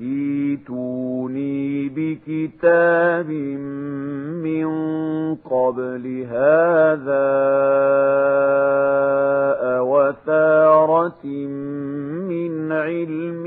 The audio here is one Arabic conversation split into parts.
ايتوني بكتاب من قبل هذا أوثارة من علم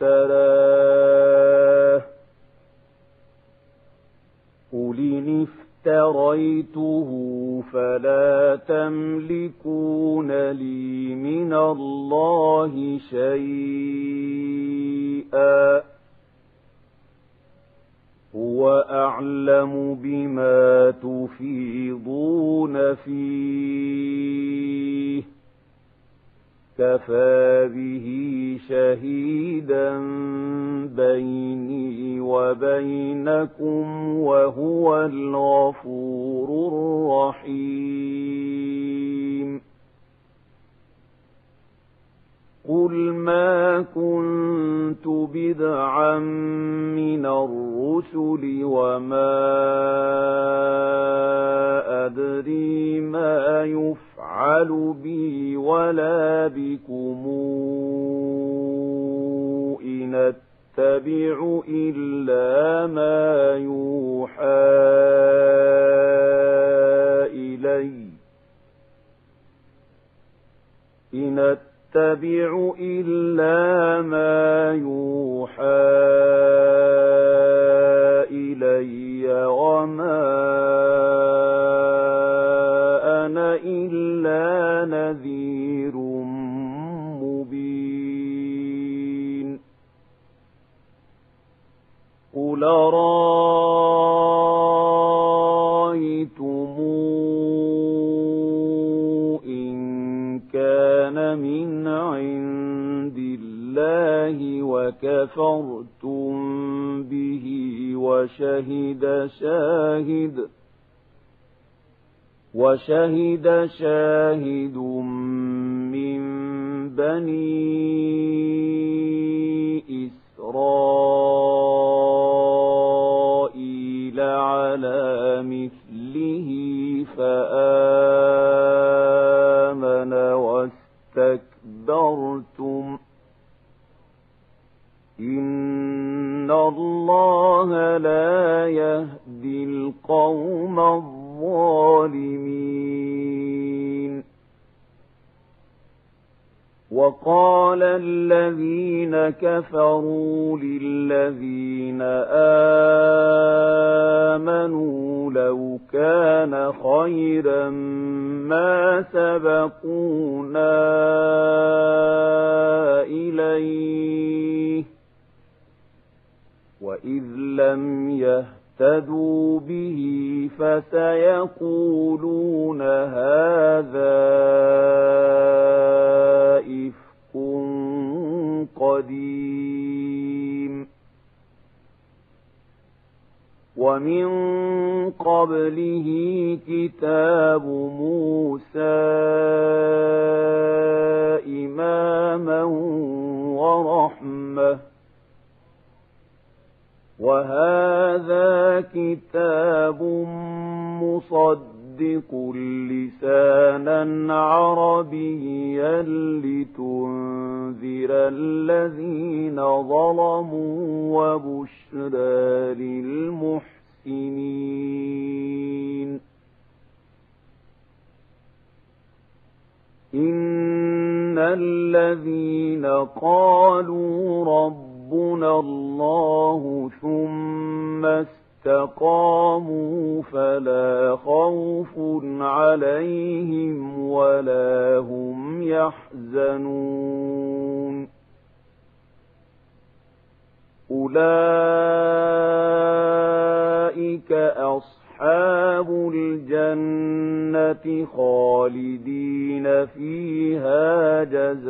افتراه قل إن افتريته فلا تملكون لي من الله شيئا. هو أعلم بما تفيضون فيه. كفى به شهيدا بيني وبينكم وهو الغفور الرحيم قل ما كنت بدعا من الرسل وما أدري ما يفعل بي ولا بكم إن أتبع إلا ما يوحى إلي إن أتبع إلا ما يوحى إلي وما أنا إلا نذير مبين. قل رأيتم وكفرتم به وشهد شاهد وشهد شاهد من بني وهذا كتاب مصدق لسانا عربيا لتنذر الذين ظلموا وبشرى للمحسنين. إن الذين قالوا رب ربنا الله ثم استقاموا فلا خوف عليهم ولا هم يحزنون. أولئك أصحاب الجنة خالدين فيها جزاء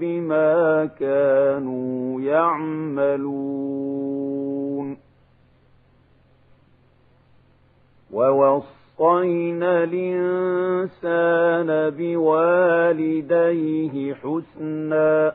بما كانوا يعملون ووصينا الإنسان بوالديه حسنا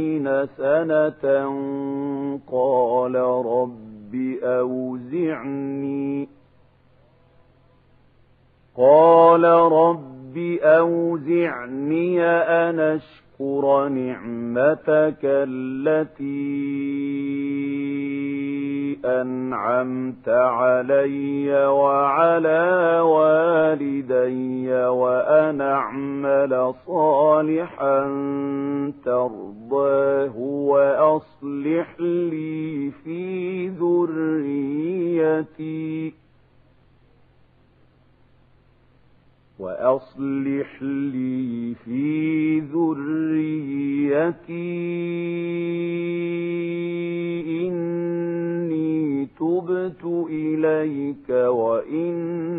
سنة قال رب أوزعني. قال رب أوزعني أن أشكر نعمتك التي أنعمت علي وعلى والدي وأن أعمل صالحا ترضاه وأصلح لي في ذريتي. وأصلح لي في ذريتي إني تبت إليك وإني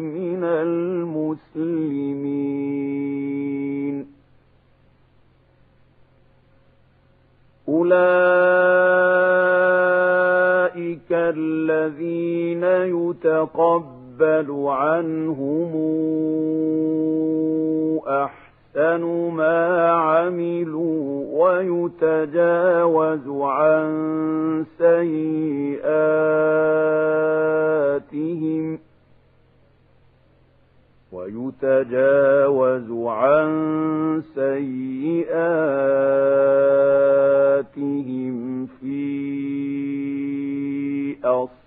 من المسلمين. أولئك الذين يتقبلون يقبل عنهم أحسن ما عملوا ويتجاوز عن سيئاتهم ويتجاوز عن سيئاتهم في أصحاب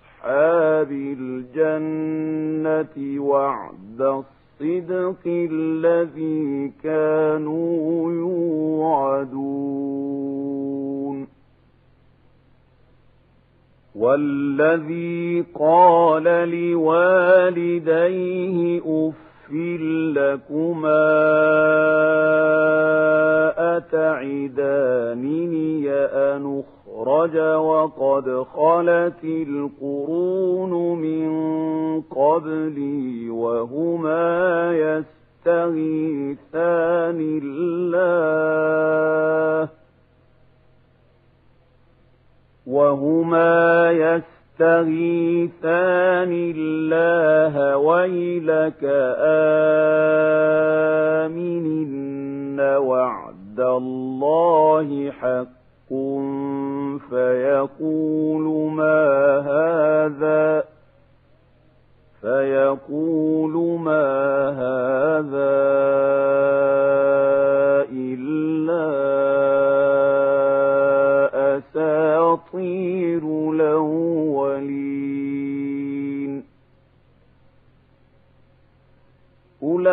وعد الصدق الذي كانوا يوعدون والذي قال لوالديه أف لكما أتعدانني أن أخرج وقد خلت القرون من قبلي وهما يستغيثان الله. وهما يستغيثان الله. ويلك آمن إن وعد الله حق فيقول ما هذا؟ فيقول ما هذا إلا أساطير الأولين. أولئك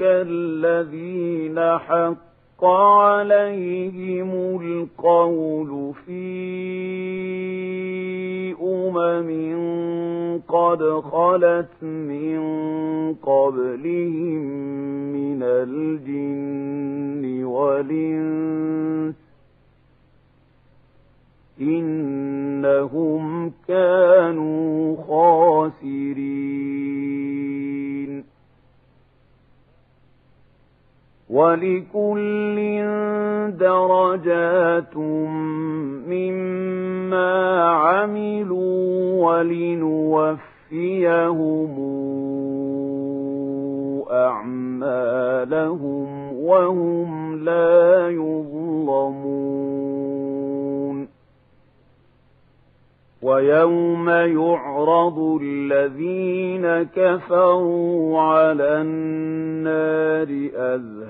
الذين حق حق عليهم القول في أمم قد خلت من قبلهم من الجن والإنس ولكل درجات مما عملوا ولنوفيهم أعمالهم وهم لا يظلمون. ويوم يعرض الذين كفروا على النار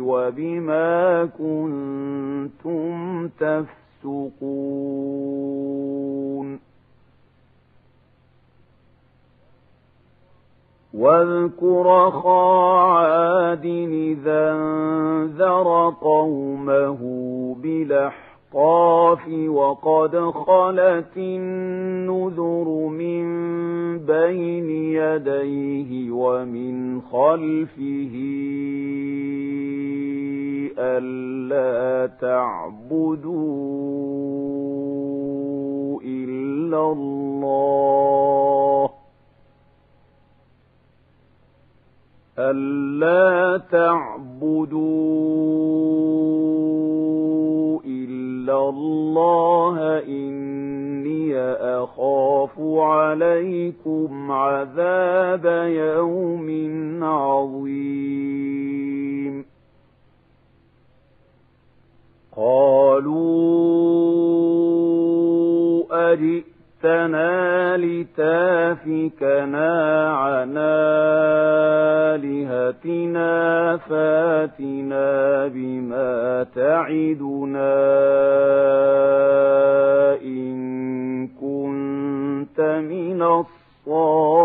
وبما كنتم تفسقون واذكر خا عاد إذا انذر قومه بالأحقاف وقد خلت النذر من بين يديه ومن خلفه ألا تعبدوا إلا الله ألا تعبدوا إلا الله إني أخاف عليكم عذاب يوم عظيم. قالوا أجئتنا لتافكنا عن آلهتنا فاتنا بما تعدنا إن كنت من الصادقين.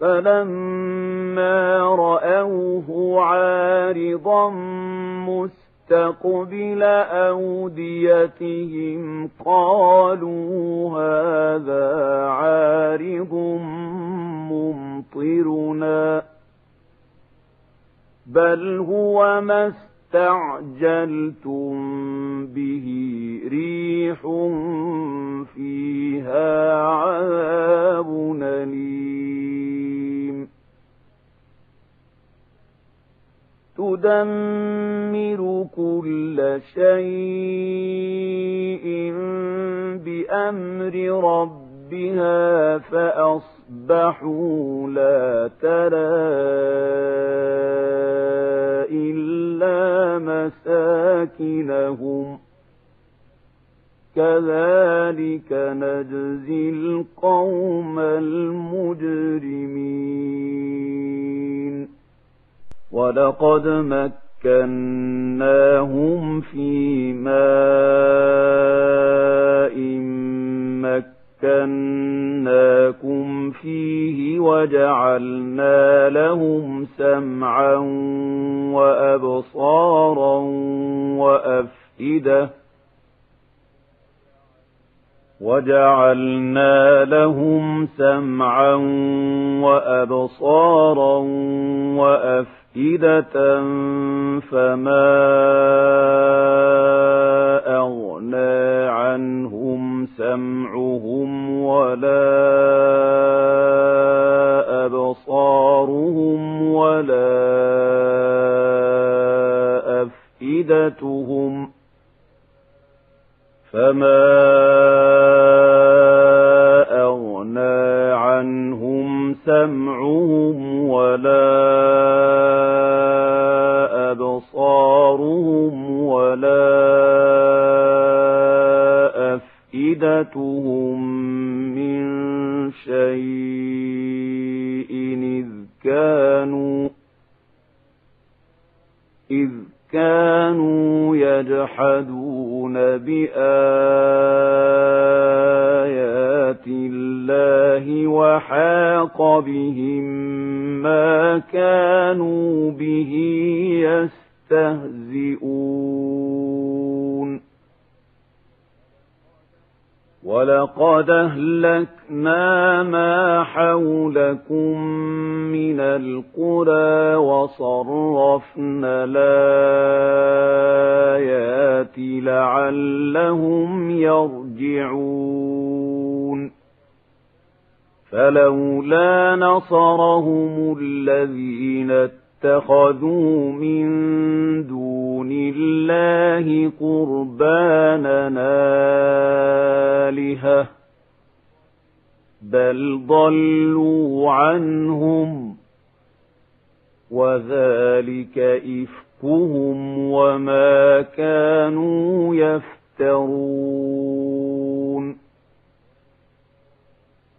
فلما رأوه عارضا مستقبل أوديتهم قالوا هذا عارض ممطرنا بل هو ما استعجلتم به ريح فيها عذاب أليم. تدمر كل شيء بأمر ربها فأصبحوا لا ترى إلا مساكنهم كذلك نجزي القوم المجرمين ولقد مكناهم في ماء مكناكم فيه وجعلنا لهم سمعا وأبصارا وأفئدة وجعلنا لهم سمعا وأبصارا وأفئدة فما أغنى عنهم سمعهم ولا أبصارهم ولا أفئدتهم فما بل ضلوا عنهم وذلك إفكهم وما كانوا يفترون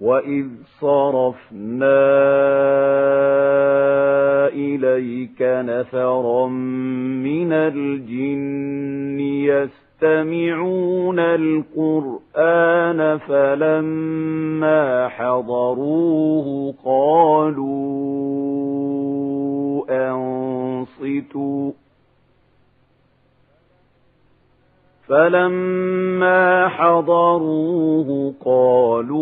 وإذ صرفنا إليك نفرا من الجن يستمعون القرآن فلما حضروه قالوا أنصتوا فلما حضروه قالوا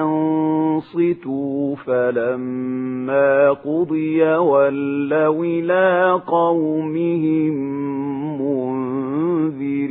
أنصتوا فلما قضي ولوا إلى قومهم منذرين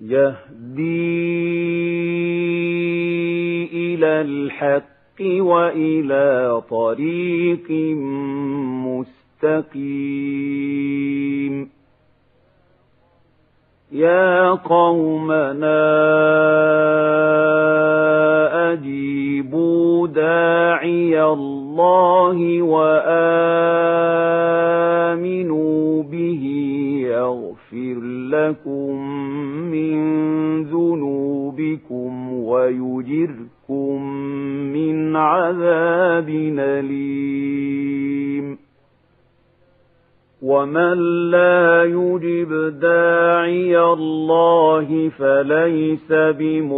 يهدي إلى الحق وإلى طريق مستقيم. يا قومنا أجيبوا داعي الله وآمنوا ومن لا يجب داعي الله فليس بمعجز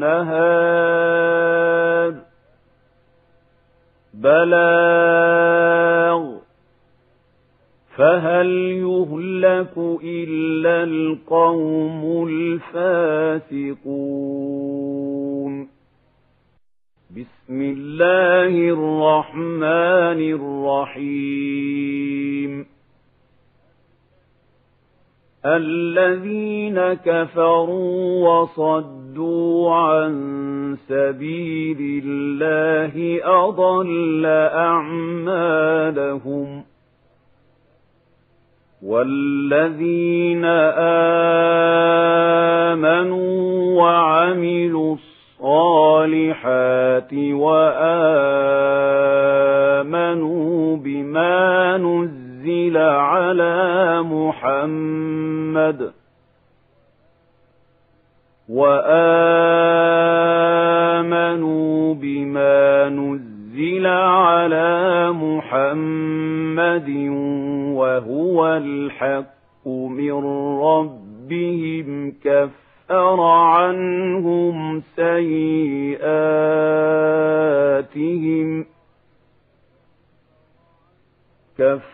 نهار بلاغ. فهل يهلك إلا القوم الفاسقون؟ بسم الله الرحمن الرحيم. الذين كفروا وصدوا عن سبيل الله أضل أعمالهم والذين آمنوا وعملوا الصالحات وآمنوا بما نزل على محمد. وآمنوا بما نزل على محمد وهو الحق من ربهم. كفر عنهم سيئاتهم. كفر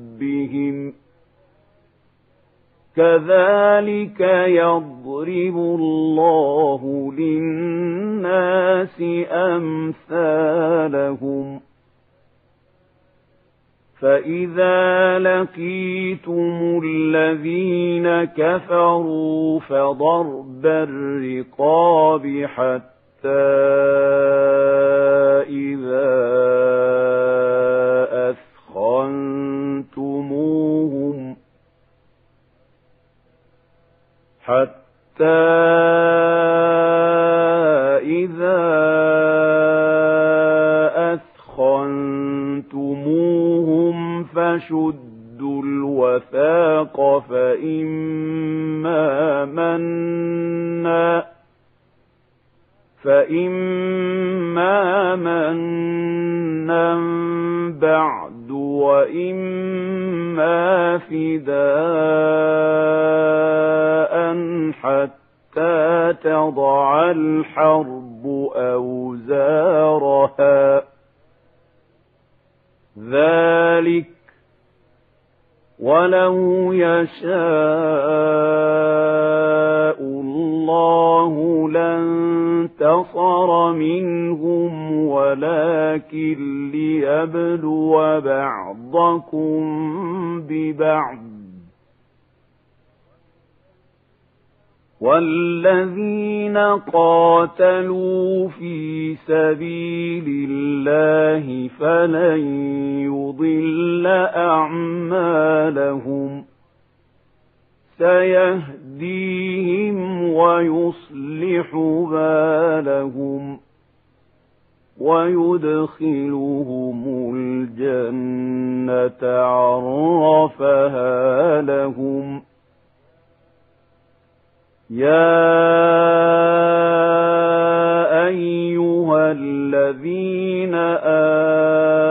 كذلك يضرب الله للناس أمثالهم فإذا لقيتم الذين كفروا فضرب الرقاب حتى إذا حتى إذا أثخنتموهم فشدوا الوثاق فإما منا فإما منا بعد وإما فداء حتى تضع الحرب أوزارها. ذلك ولو يشاء الله لانتصر منهم ولكن ليبلو بعضكم ببعض والذين قاتلوا في سبيل الله فلن يضل أعمالهم سيهديهم ويصلح بالهم ويدخلهم الجنة عرفها لهم. يا أيها الذين آمنوا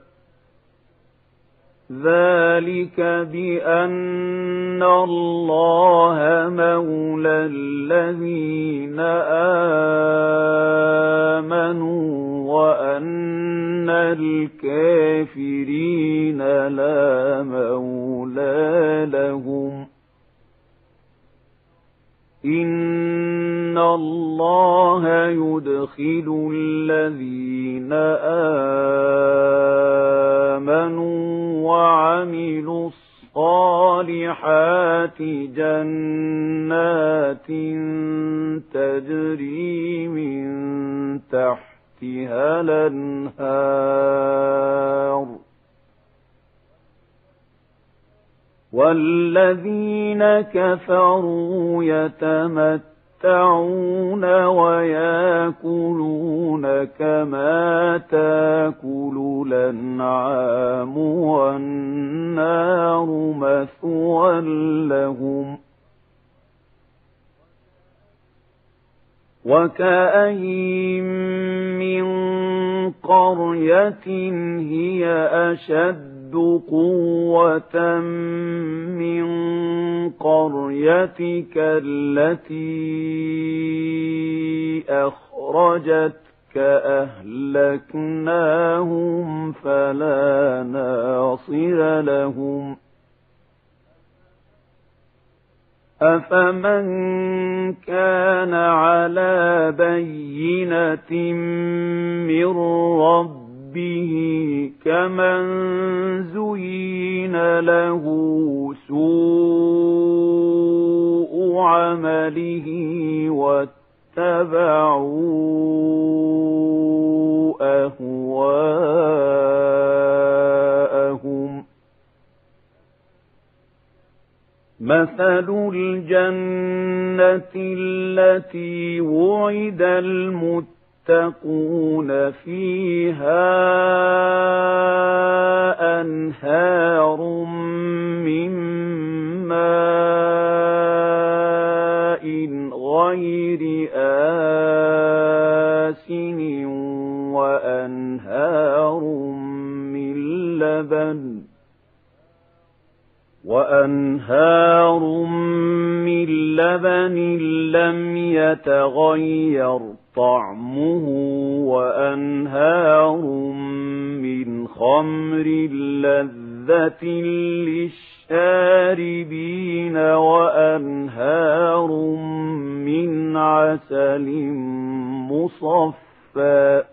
ذلك بأن الله مولى الذين آمنوا وأن الكافرين لا مولى لهم إن الله يدخل الذين آمنوا وعملوا الصالحات جنات تجري من تحتها الأنهار. والذين كفروا يتمتعون ويأكلون كما تأكل الأنعام والنار مثوى لهم وكأين من قرية هي أشد أشد قوة من قريتك التي أخرجتك أهلكناهم فلا ناصر لهم. أفمن كان على بينة من رب ربه كمن زين له سوء عمله واتبعوا أهواءهم مثل الجنة التي وعد المتقين يتقون فيها أنهار من ماء غير آسن وأنهار من لبن وأنهار من لبن لم يتغير طعمه وأنهار من خمر لذة للشاربين وأنهار من عسل مصفى.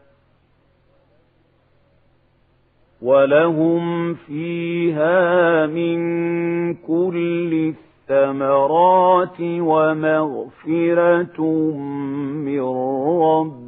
ولهم فيها من كل الثمرات ومغفرة من ربهم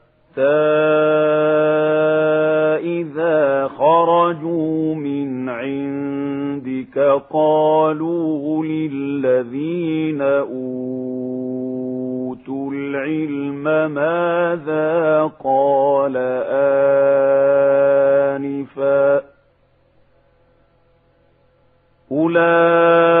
إذا خرجوا من عندك قالوا للذين أوتوا العلم ماذا قال آنفا أولئك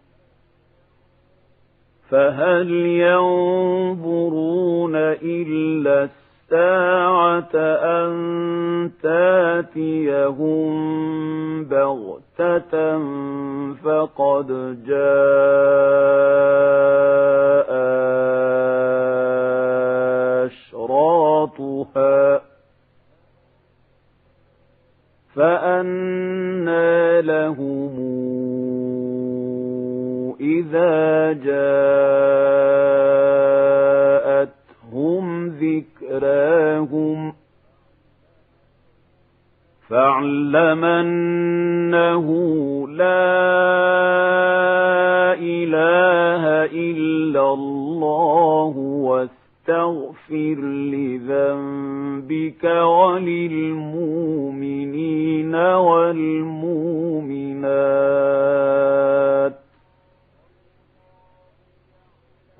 فهل ينظرون إلا الساعة أن تاتيهم بغتة فقد جاء أشراطها فأنى لهم إذا جاءتهم ذكراهم فاعلم أنه لا إله إلا الله واستغفر لذنبك وللمؤمنين والمؤمنات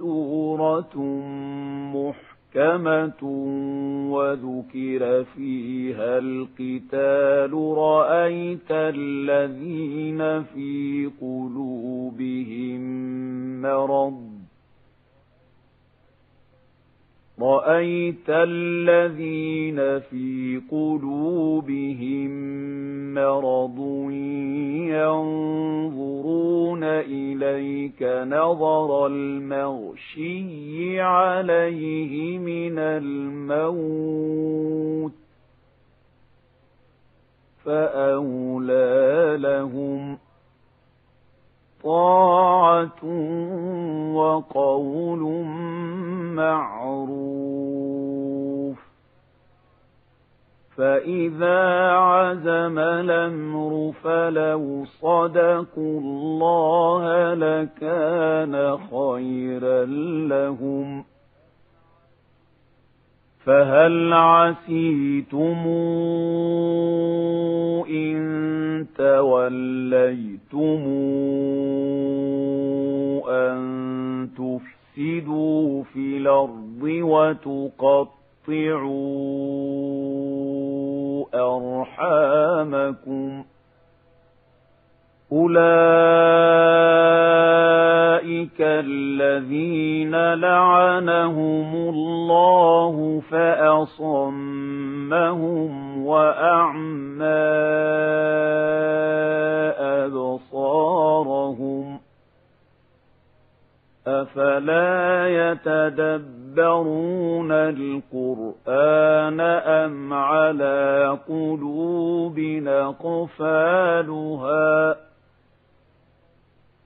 سورة محكمة وذكر فيها القتال رأيت الذين في قلوبهم مرض رأيت الذين في قلوبهم مرض ينظرون إليك نظر المغشي عليه من الموت فأولى لهم طاعة وقول معروف فإذا عزم الأمر فلو صدقوا الله لكان خيرا لهم فهل عسيتم إن توليتم أن تفسدوا في الأرض وتقطعوا أرحامكم أولئك الذين لعنهم الله فأصمهم وأعمى أبصارهم أفلا يتدبرون القرآن أم على قلوب نقفالها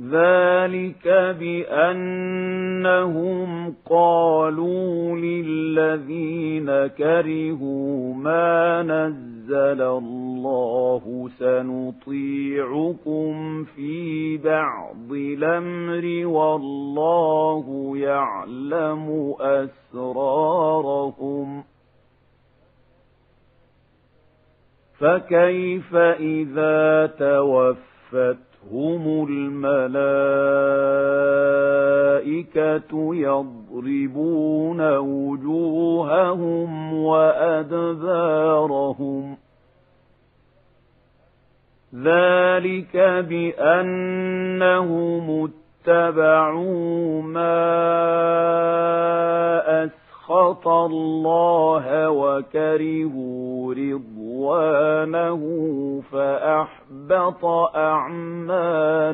ذلك بأنهم قالوا للذين كرهوا ما نزل الله سنطيعكم في بعض الأمر والله يعلم أسرارهم فكيف إذا توفت هم الملائكة يضربون وجوههم وأدبارهم. ذلك بأنهم اتبعوا ما أسخط الله وكرهوا رضوانه فأحبط أعمالهم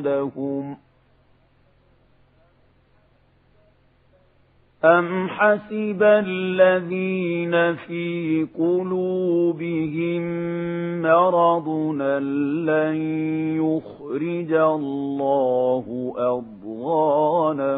أم حسب الذين في قلوبهم مرض لن يخرج الله أضغانهم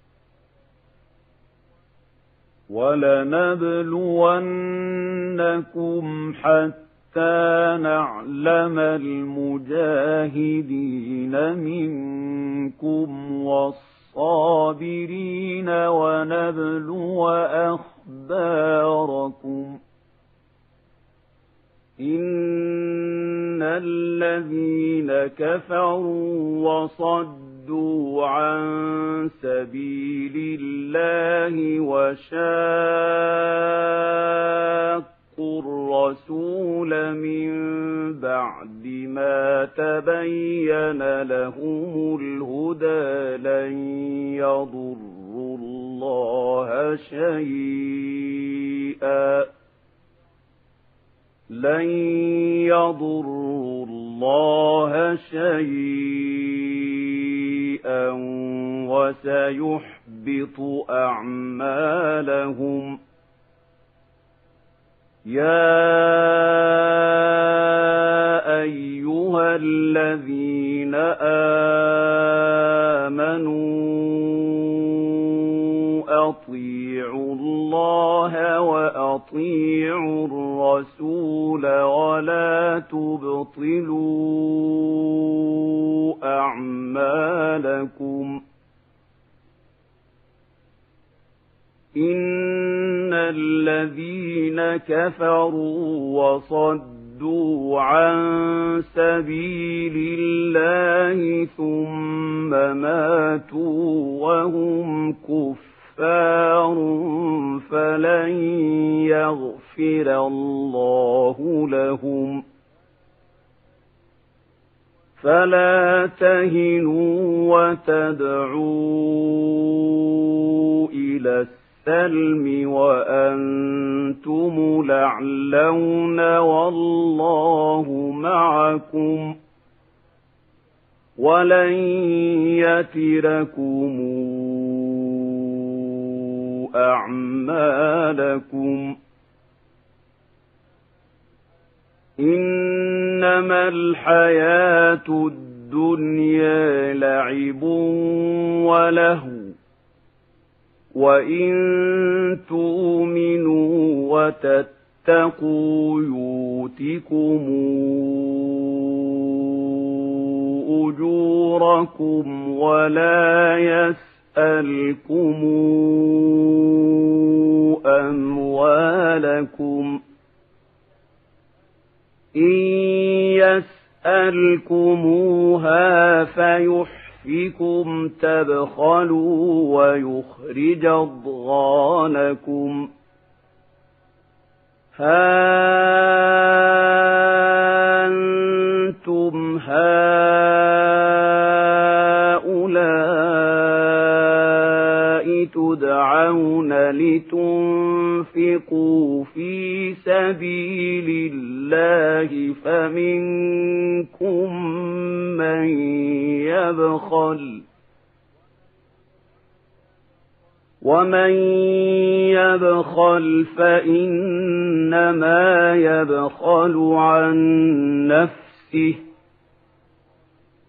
ولنبلونكم حتى نعلم المجاهدين منكم والصابرين ونبلو أخباركم إن الذين كفروا وصدوا صدوا عن سبيل الله وشاقوا الرسول من بعد ما تبين لهم الهدى لن يضروا الله شيئا لن يضروا الله شيئا شيئا وسيحبط أعمالهم. يا أيها الذين آمنوا أطيعوا الله وأطيعوا الرسول ولا تبطلوا أعمالكم إن الذين كفروا وصدوا عن سبيل الله ثم ماتوا وهم كفار فلن يغفر الله لهم. فلا تهنوا وتدعوا إلى السلم وأنتم لعلون والله معكم. ولن يتركم أعمالكم إنما الحياة الدنيا لعب ولهو وإن تؤمنوا وتتقوا يؤتكم أجوركم ولا يسألكم أموالكم. إن يسألكموها فيحفكم تبخلوا ويخرج أضغانكم. ها أنتم هؤلاء تدعون لتنفقوا في سبيل الله فمنكم من يبخل ومن يبخل فإنما يبخل عن نفسه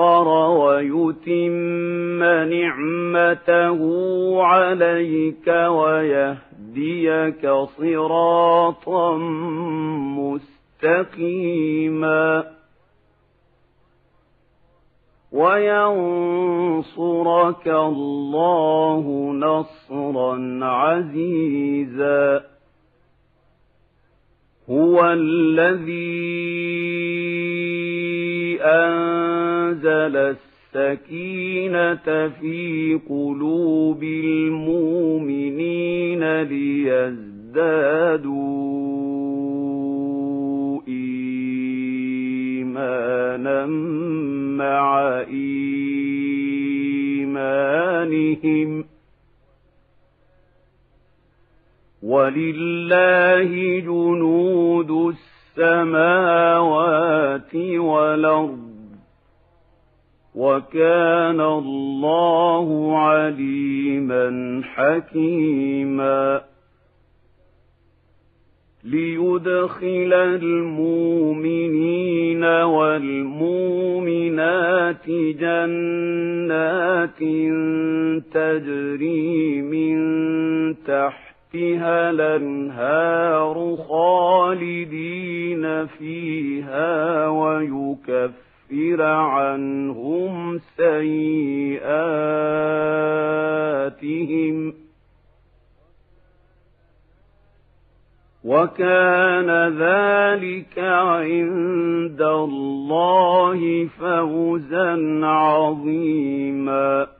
يسخر ويتم نعمته عليك ويهديك صراطا مستقيما. وينصرك الله نصرا عزيزا. هو الذي أنزل السكينة في قلوب المؤمنين ليزدادوا إيمانا مع إيمانهم. ولله جنود السماوات والأرض وكان الله عليما حكيما ليدخل المؤمنين والمؤمنات جنات تجري من تحتها الأنهار خالدين فيها ويكفر عنهم سيئاتهم. وكان ذلك عند الله فوزا عظيما.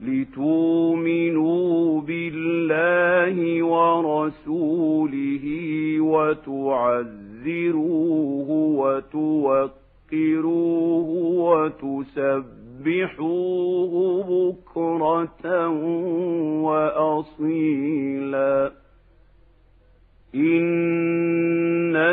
لتؤمنوا بالله ورسوله وتعزروه وتوقروه وتسبحوه بكرة وأصيلا.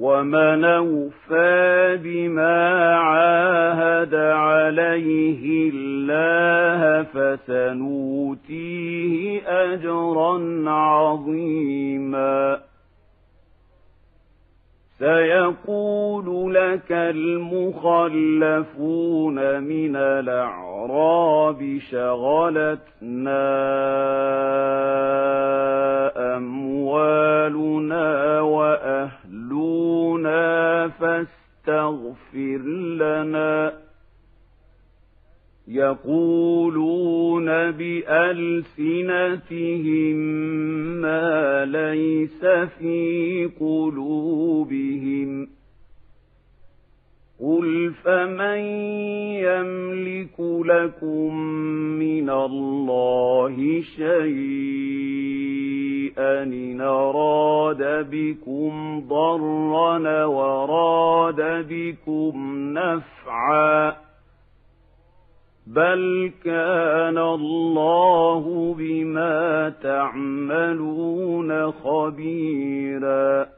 ومن أوفى بما عاهد عليه الله فسنوتيه أجرا عظيما. سيقول لك المخلفون من الأعراب شغلتنا أموالنا وأهلنا فاستغفر لنا. يقولون بألسنتهم ما ليس في قلوبهم. قل فمن يملك لكم من الله شيئا إن أراد بكم ضرا وراد بكم نفعا بل كان الله بما تعملون خبيرا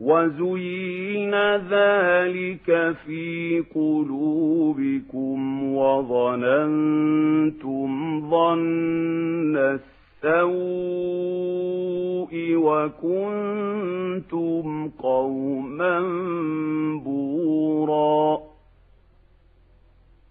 وزين ذلك في قلوبكم وظننتم ظن السوء وكنتم قوما بورا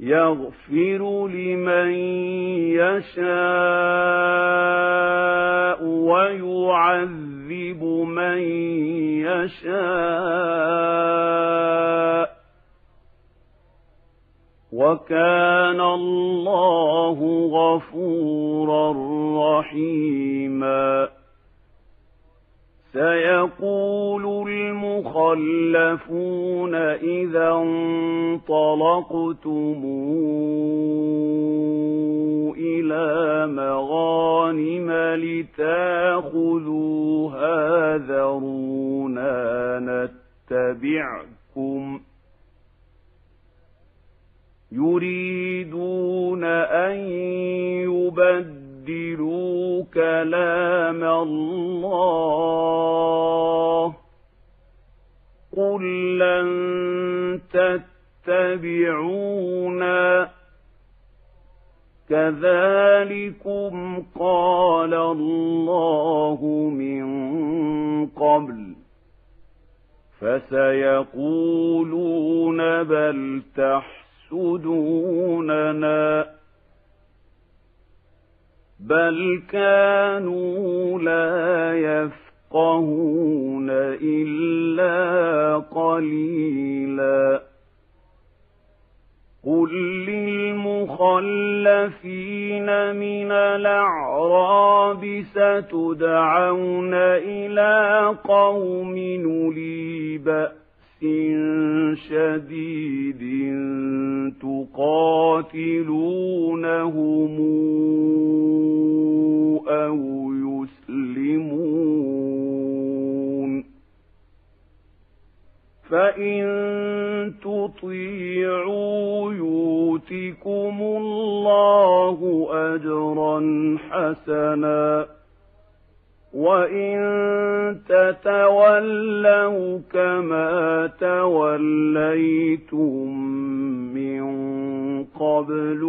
يغفر لمن يشاء ويعذب من يشاء. وكان الله غفورا رحيما. سيقول المخ تخلفون إذا انطلقتم إلى مغانم لتاخذوها ذرونا نتبعكم. يريدون أن يبدلوا كلام الله قل لن تتبعونا كذلكم قال الله من قبل فسيقولون بل تحسدوننا بل كانوا لا يفقهون إلا قليلا قل للمخلفين من الأعراب ستدعون إلى قوم نُولِي بأس شديد تقاتلونهم أو يسلمون. فإن تطيعوا يؤتكم الله أجرا حسنا. وإن تتولوا كما توليتم من قبل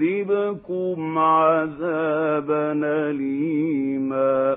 يعذبكم عذابا أليما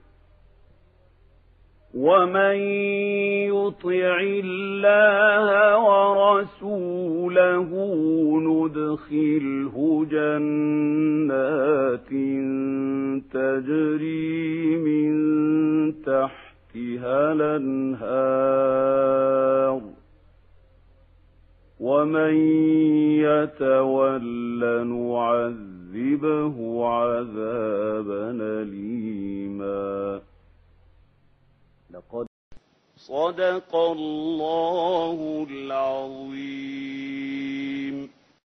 ومن يطع الله ورسوله ندخله جنات تجري من تحتها الانهار ومن يتول نعذبه عذابا أليما لقد صدق الله العظيم.